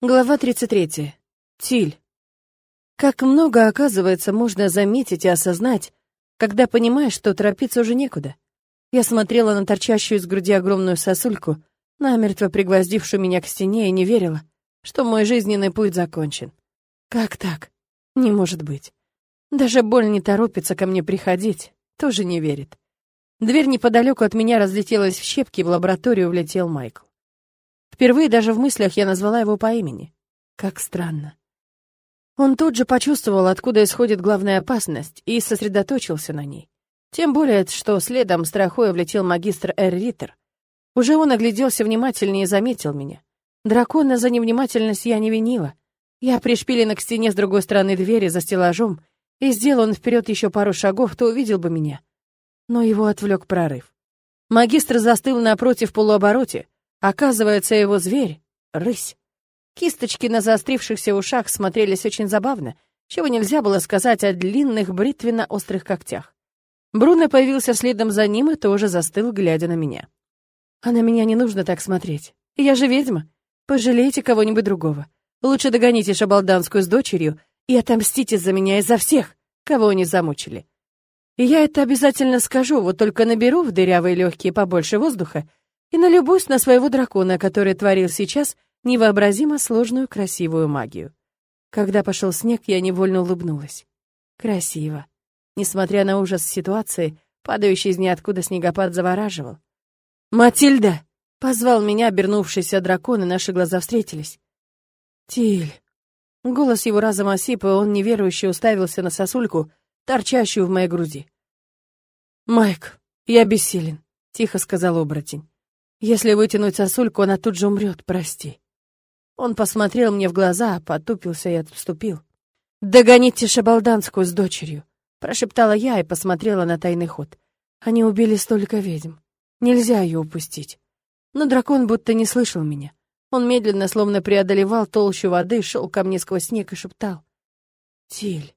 Глава 33. Тиль. Как много, оказывается, можно заметить и осознать, когда понимаешь, что торопиться уже некуда. Я смотрела на торчащую из груди огромную сосульку, намертво пригвоздившую меня к стене, и не верила, что мой жизненный путь закончен. Как так? Не может быть. Даже боль не торопится ко мне приходить, тоже не верит. Дверь неподалеку от меня разлетелась в щепки, и в лабораторию влетел Майкл. Впервые даже в мыслях я назвала его по имени. Как странно. Он тут же почувствовал, откуда исходит главная опасность, и сосредоточился на ней. Тем более, что следом страхуя влетел магистр Эр Риттер. Уже он огляделся внимательнее и заметил меня. Дракона за невнимательность я не винила. Я пришпилена к стене с другой стороны двери за стеллажом, и сделал он вперед еще пару шагов, то увидел бы меня. Но его отвлек прорыв. Магистр застыл напротив полуобороте, Оказывается, его зверь — рысь. Кисточки на заострившихся ушах смотрелись очень забавно, чего нельзя было сказать о длинных бритвенно-острых когтях. Бруно появился следом за ним и тоже застыл, глядя на меня. «А на меня не нужно так смотреть. Я же ведьма. Пожалейте кого-нибудь другого. Лучше догоните Шабалданскую с дочерью и отомстите за меня и за всех, кого они замучили. И я это обязательно скажу, вот только наберу в дырявые легкие побольше воздуха и налюбуюсь на своего дракона, который творил сейчас невообразимо сложную красивую магию. Когда пошел снег, я невольно улыбнулась. Красиво. Несмотря на ужас ситуации, падающий из ниоткуда снегопад завораживал. «Матильда!» — позвал меня обернувшийся дракон, и наши глаза встретились. «Тиль!» Голос его разом осип, и он неверующе уставился на сосульку, торчащую в моей груди. «Майк, я бессилен», — тихо сказал оборотень. Если вытянуть сосульку, она тут же умрет, прости. Он посмотрел мне в глаза, потупился и отступил. «Догоните Шабалданскую с дочерью», — прошептала я и посмотрела на тайный ход. Они убили столько ведьм. Нельзя ее упустить. Но дракон будто не слышал меня. Он медленно, словно преодолевал толщу воды, шел ко мне сквозь снег и шептал. «Тиль».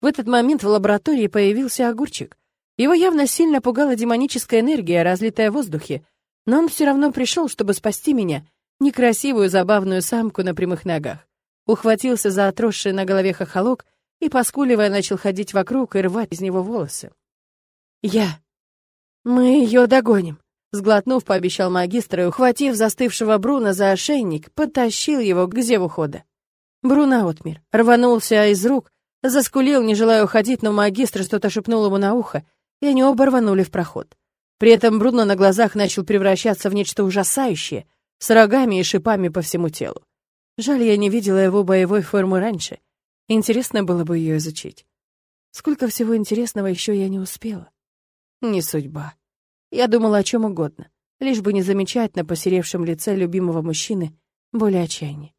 В этот момент в лаборатории появился огурчик. Его явно сильно пугала демоническая энергия, разлитая в воздухе, но он все равно пришел, чтобы спасти меня, некрасивую забавную самку на прямых ногах. Ухватился за отросший на голове хохолок и, поскуливая, начал ходить вокруг и рвать из него волосы. «Я. Мы ее догоним», — сглотнув, пообещал магистр и, ухватив застывшего Бруна за ошейник, потащил его к зеву хода. Бруно отмер, рванулся из рук, заскулил, не желая уходить, но магистр что-то шепнул ему на ухо, и они оба рванули в проход. При этом Бруно на глазах начал превращаться в нечто ужасающее, с рогами и шипами по всему телу. Жаль, я не видела его боевой формы раньше. Интересно было бы ее изучить. Сколько всего интересного еще я не успела. Не судьба. Я думала о чем угодно, лишь бы не замечать на посеревшем лице любимого мужчины более отчаяния.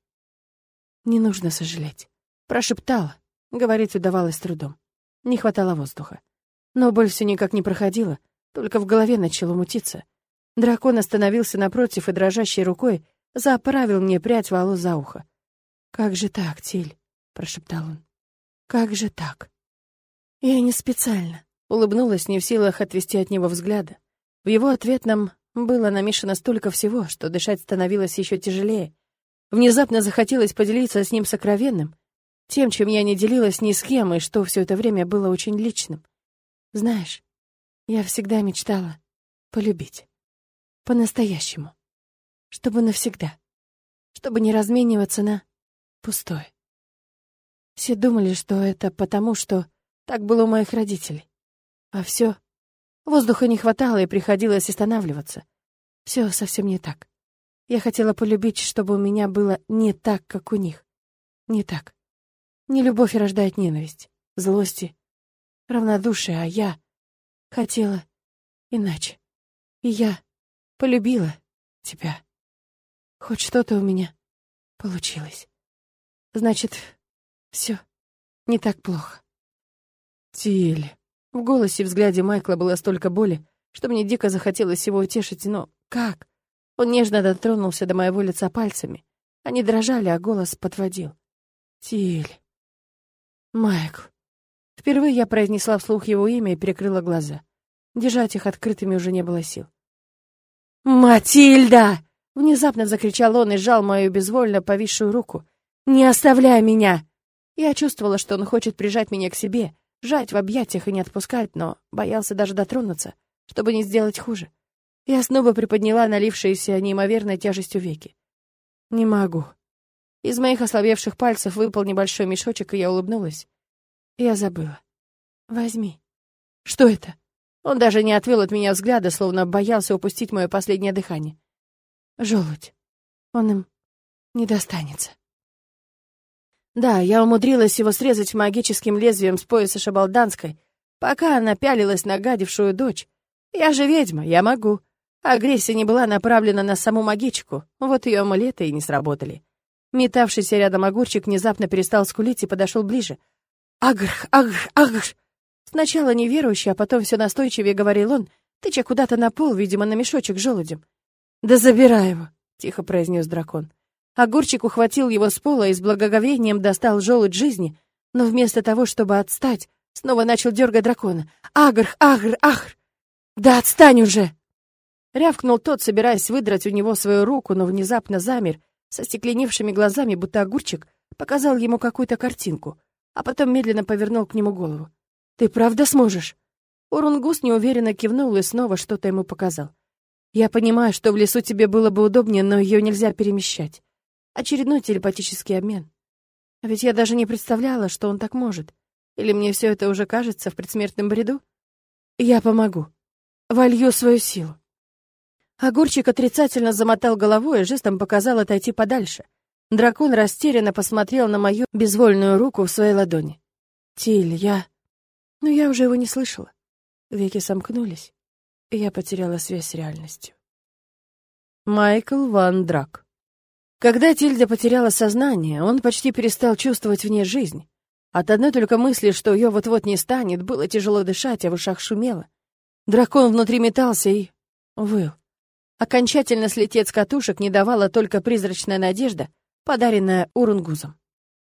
«Не нужно сожалеть», — прошептала. Говорить удавалось трудом. Не хватало воздуха. Но боль все никак не проходила, только в голове начало мутиться. Дракон остановился напротив и дрожащей рукой заправил мне прядь волос за ухо. «Как же так, Тиль?» — прошептал он. «Как же так?» Я не специально. Улыбнулась, не в силах отвести от него взгляда. В его ответном было намешано столько всего, что дышать становилось еще тяжелее. Внезапно захотелось поделиться с ним сокровенным, тем, чем я не делилась ни с кем, и что все это время было очень личным. Знаешь, я всегда мечтала полюбить. По-настоящему. Чтобы навсегда. Чтобы не размениваться на пустое. Все думали, что это потому, что так было у моих родителей. А все Воздуха не хватало, и приходилось останавливаться. Все совсем не так. Я хотела полюбить, чтобы у меня было не так, как у них. Не так. Не любовь рождает ненависть, злости, равнодушие, а я хотела иначе. И я полюбила тебя. Хоть что-то у меня получилось. Значит, все не так плохо. Тиль. В голосе и взгляде Майкла было столько боли, что мне дико захотелось его утешить, но как? Он нежно дотронулся до моего лица пальцами. Они дрожали, а голос подводил. Тиль. Майкл. Впервые я произнесла вслух его имя и перекрыла глаза. Держать их открытыми уже не было сил. «Матильда!» Внезапно закричал он и сжал мою безвольно повисшую руку. «Не оставляй меня!» Я чувствовала, что он хочет прижать меня к себе, сжать в объятиях и не отпускать, но боялся даже дотронуться, чтобы не сделать хуже. Я снова приподняла налившиеся неимоверной тяжестью веки. «Не могу». Из моих ослабевших пальцев выпал небольшой мешочек, и я улыбнулась. Я забыла. «Возьми». «Что это?» Он даже не отвел от меня взгляда, словно боялся упустить мое последнее дыхание. «Желудь. Он им не достанется». Да, я умудрилась его срезать магическим лезвием с пояса Шабалданской, пока она пялилась на гадившую дочь. Я же ведьма, я могу. Агрессия не была направлена на саму магичку, вот ее амулеты и не сработали. Метавшийся рядом огурчик внезапно перестал скулить и подошел ближе. «Агрх, агрх, агрх!» Сначала неверующий, а потом все настойчивее говорил он, тыча куда-то на пол, видимо, на мешочек желудем. «Да забирай его!» — тихо произнес дракон. Огурчик ухватил его с пола и с благоговением достал желудь жизни, но вместо того, чтобы отстать, снова начал дергать дракона. «Агр, агр, агр! Да отстань уже!» Рявкнул тот, собираясь выдрать у него свою руку, но внезапно замер, со стекленевшими глазами, будто огурчик, показал ему какую-то картинку, а потом медленно повернул к нему голову. «Ты правда сможешь?» Урунгус неуверенно кивнул и снова что-то ему показал. «Я понимаю, что в лесу тебе было бы удобнее, но ее нельзя перемещать. Очередной телепатический обмен. А ведь я даже не представляла, что он так может. Или мне все это уже кажется в предсмертном бреду? Я помогу. Волью свою силу». Огурчик отрицательно замотал головой и жестом показал отойти подальше. Дракон растерянно посмотрел на мою безвольную руку в своей ладони. «Тиль, я...» Но я уже его не слышала. Веки сомкнулись, и я потеряла связь с реальностью. Майкл Ван Драк. Когда Тильда потеряла сознание, он почти перестал чувствовать в ней жизнь. От одной только мысли, что ее вот-вот не станет, было тяжело дышать, а в ушах шумело. Дракон внутри метался и... выл. Окончательно слететь с катушек не давала только призрачная надежда, подаренная Урунгузом.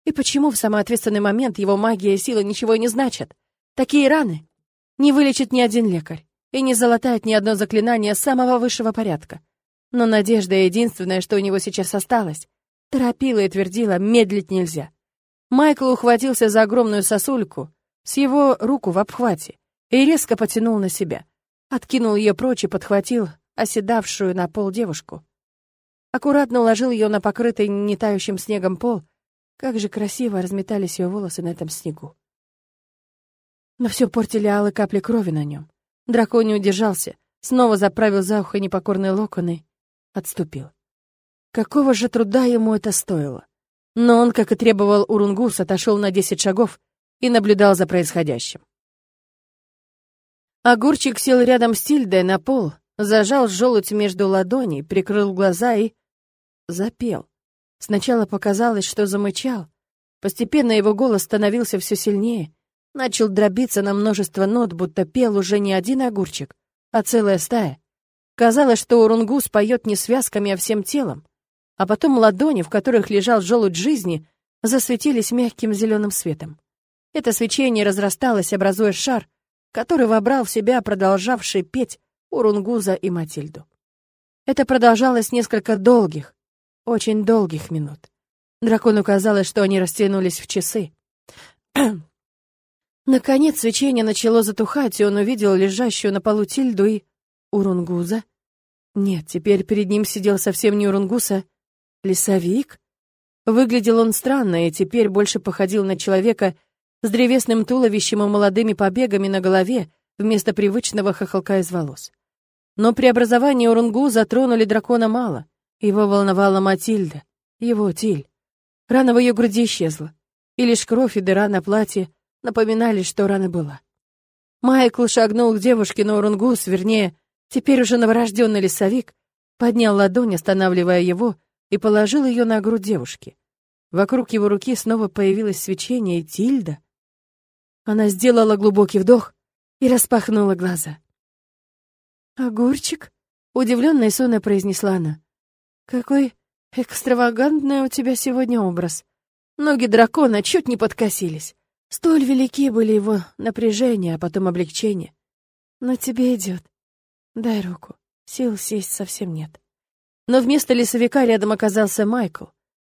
И почему в самый ответственный момент его магия и сила ничего не значат? Такие раны не вылечит ни один лекарь и не залатает ни одно заклинание самого высшего порядка. Но надежда единственное, что у него сейчас осталось. Торопила и твердила, медлить нельзя. Майкл ухватился за огромную сосульку, с его руку в обхвате, и резко потянул на себя. Откинул ее прочь и подхватил оседавшую на пол девушку. Аккуратно уложил ее на покрытый нетающим снегом пол. Как же красиво разметались ее волосы на этом снегу. Но все портили алые капли крови на нем. Дракон не удержался, снова заправил за ухо непокорные локоны, отступил. Какого же труда ему это стоило? Но он, как и требовал Урунгус, отошел на десять шагов и наблюдал за происходящим. Огурчик сел рядом с Тильдой на пол, зажал желудь между ладоней, прикрыл глаза и... запел. Сначала показалось, что замычал. Постепенно его голос становился все сильнее, начал дробиться на множество нот, будто пел уже не один огурчик, а целая стая. Казалось, что Урунгус поет не связками, а всем телом. А потом ладони, в которых лежал желудь жизни, засветились мягким зеленым светом. Это свечение разрасталось, образуя шар, который вобрал в себя продолжавший петь Урунгуза и Матильду. Это продолжалось несколько долгих, очень долгих минут. Дракону казалось, что они растянулись в часы. Наконец свечение начало затухать, и он увидел лежащую на полу Тильду и... Урунгуза? Нет, теперь перед ним сидел совсем не Урунгуса, лесовик. Выглядел он странно и теперь больше походил на человека с древесным туловищем и молодыми побегами на голове вместо привычного хохолка из волос. Но преобразование Урунгу затронули дракона мало. Его волновала Матильда, его Тиль. Рана в ее груди исчезла, и лишь кровь и дыра на платье напоминали, что рана была. Майкл шагнул к девушке, но Урунгус, вернее, теперь уже новорожденный лесовик, поднял ладонь, останавливая его, и положил ее на грудь девушки. Вокруг его руки снова появилось свечение, и Тильда. Она сделала глубокий вдох и распахнула глаза. «Огурчик?» — удивленно и сонно произнесла она. «Какой экстравагантный у тебя сегодня образ. Ноги дракона чуть не подкосились. Столь велики были его напряжение, а потом облегчение. Но тебе идет. Дай руку. Сил сесть совсем нет. Но вместо лесовика рядом оказался Майкл.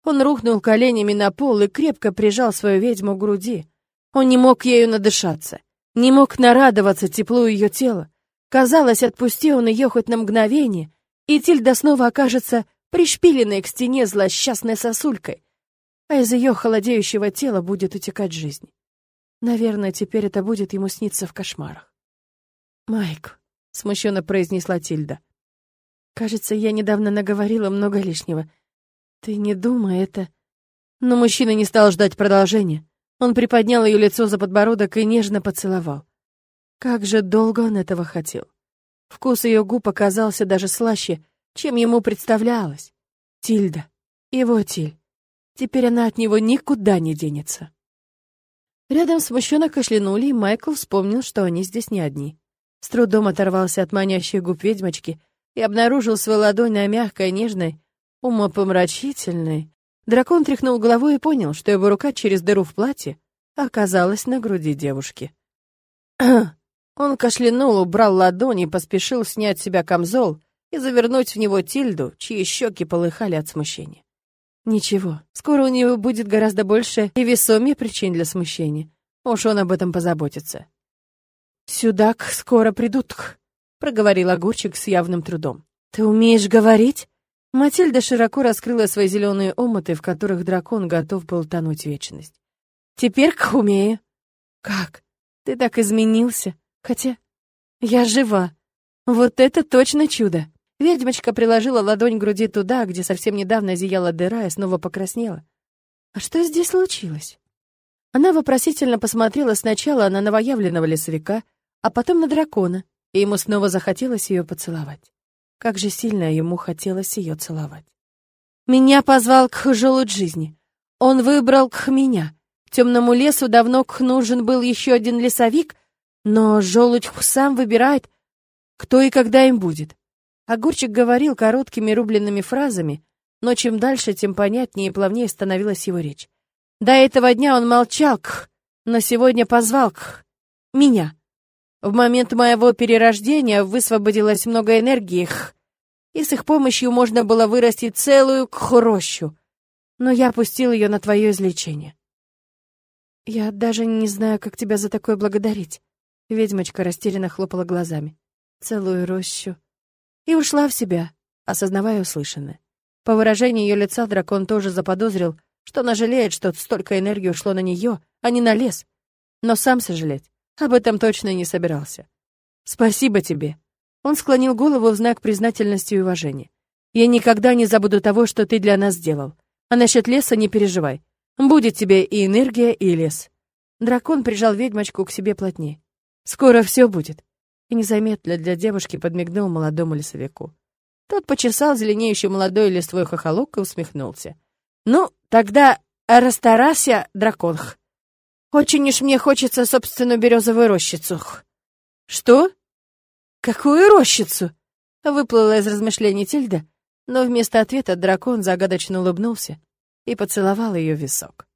Он рухнул коленями на пол и крепко прижал свою ведьму к груди. Он не мог ею надышаться, не мог нарадоваться теплу ее тела. Казалось, отпусти он ее хоть на мгновение, и Тильда снова окажется пришпиленной к стене злосчастной сосулькой, а из ее холодеющего тела будет утекать жизнь. Наверное, теперь это будет ему сниться в кошмарах. «Майк», — смущенно произнесла Тильда, — «кажется, я недавно наговорила много лишнего. Ты не думай, это...» Но мужчина не стал ждать продолжения. Он приподнял ее лицо за подбородок и нежно поцеловал. Как же долго он этого хотел. Вкус ее губ оказался даже слаще, чем ему представлялось. Тильда, его Тиль. Теперь она от него никуда не денется. Рядом смущенно кашлянули, и Майкл вспомнил, что они здесь не одни. С трудом оторвался от манящей губ ведьмочки и обнаружил свою ладонь на мягкой, нежной, умопомрачительной. Дракон тряхнул головой и понял, что его рука через дыру в платье оказалась на груди девушки. Он кашлянул, убрал ладонь и поспешил снять с себя камзол и завернуть в него Тильду, чьи щеки полыхали от смущения. Ничего, скоро у него будет гораздо больше и весомее причин для смущения. Уж он об этом позаботится. «Сюда скоро придут», — проговорил огурчик с явным трудом. «Ты умеешь говорить?» Матильда широко раскрыла свои зеленые омуты, в которых дракон готов был тонуть вечность. «Теперь к умею». «Как? Ты так изменился. Хотя я жива. Вот это точно чудо!» Ведьмочка приложила ладонь к груди туда, где совсем недавно зияла дыра и снова покраснела. «А что здесь случилось?» Она вопросительно посмотрела сначала на новоявленного лесовика, а потом на дракона, и ему снова захотелось ее поцеловать. Как же сильно ему хотелось ее целовать. «Меня позвал к желудь жизни. Он выбрал к меня. Темному лесу давно к нужен был еще один лесовик, но желудь сам выбирает, кто и когда им будет. Огурчик говорил короткими рубленными фразами, но чем дальше, тем понятнее и плавнее становилась его речь. До этого дня он молчал, кх, но сегодня позвал кх, меня. В момент моего перерождения высвободилось много энергии, кх, и с их помощью можно было вырастить целую кхрощу. Но я опустил ее на твое излечение. Я даже не знаю, как тебя за такое благодарить. Ведьмочка растерянно хлопала глазами. Целую рощу и ушла в себя, осознавая услышанное. По выражению ее лица дракон тоже заподозрил, что она жалеет, что столько энергии ушло на нее, а не на лес. Но сам сожалеть об этом точно не собирался. «Спасибо тебе». Он склонил голову в знак признательности и уважения. «Я никогда не забуду того, что ты для нас сделал. А насчет леса не переживай. Будет тебе и энергия, и лес». Дракон прижал ведьмочку к себе плотнее. «Скоро все будет и незаметно для девушки подмигнул молодому лесовику. Тот почесал зеленеющий молодой листвой хохолок и усмехнулся. «Ну, тогда расстарайся, драконх. Очень уж мне хочется собственную березовую рощицу». «Что? Какую рощицу?» Выплыла из размышлений Тильда, но вместо ответа дракон загадочно улыбнулся и поцеловал ее в висок.